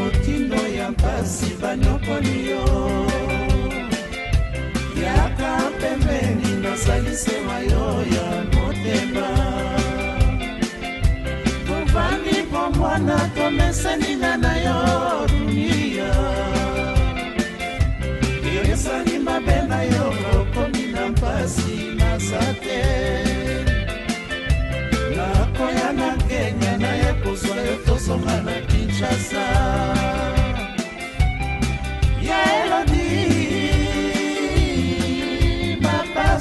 mokino ya mpasi banokoli yo yaka pembeni nasalisema yo ya motema tovani po mwana tomeseninga na yo dunia eresani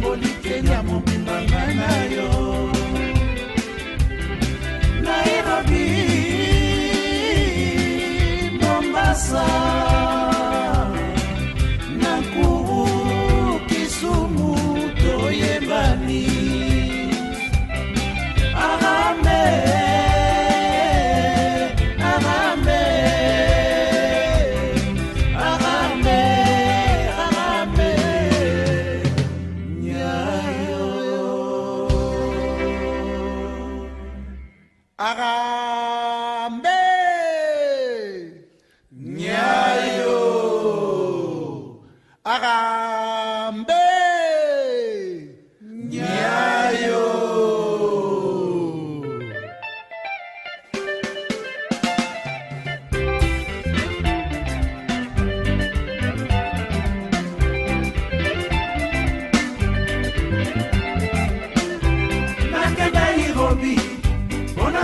nambolikeli ya mobimba nga na yo nairobi mombasa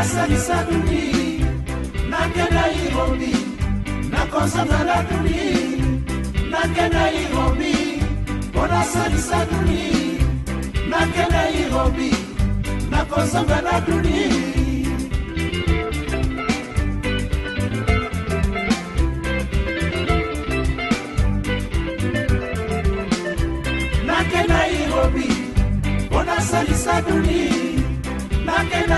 nasalisa dundi nakenda irobi nakosana na dundi nakenda irobi mpo nasalisa dundi nakenda irobi nakosanga na dundi nairobi mpo nasalisa duni nakenda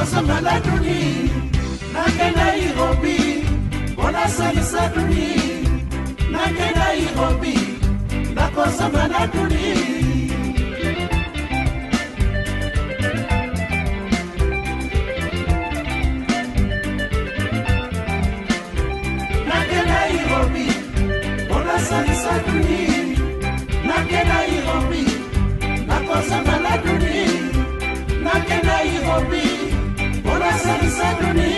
kosomela duni nake nairobi mponasalisa duni nake nairobi nakosomela duni nasalisa duni nake nairobi nakosomela duni nake nairobi Sari Sabrani